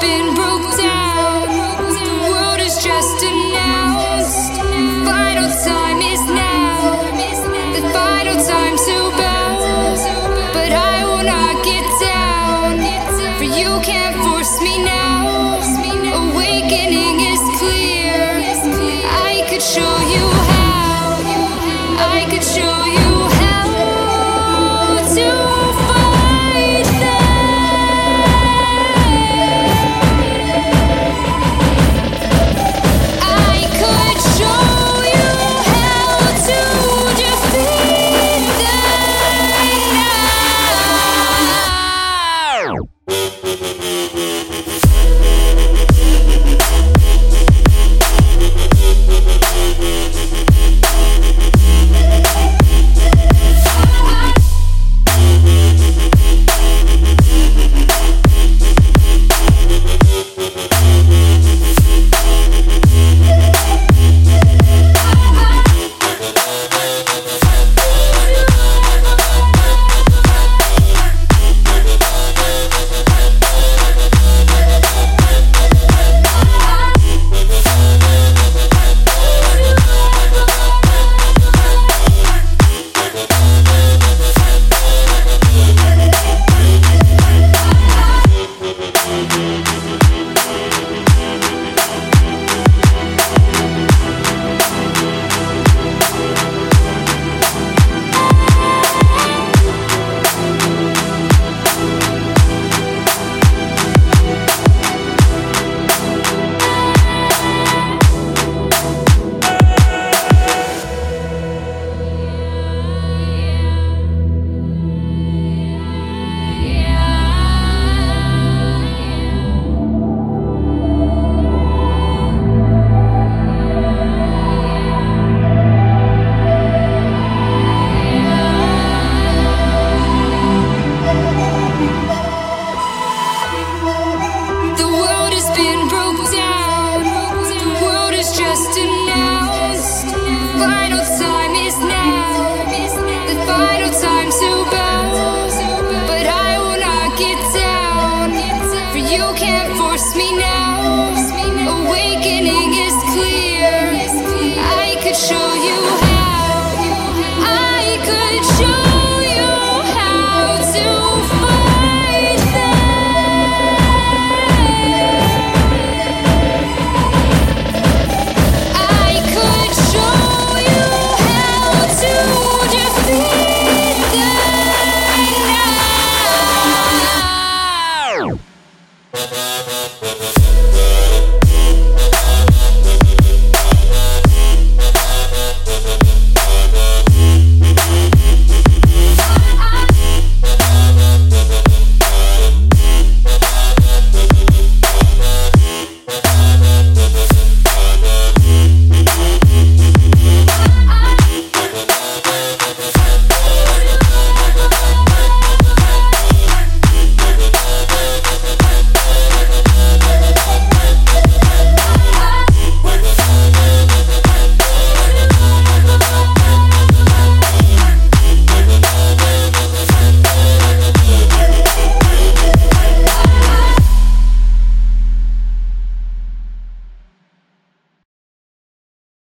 been broken.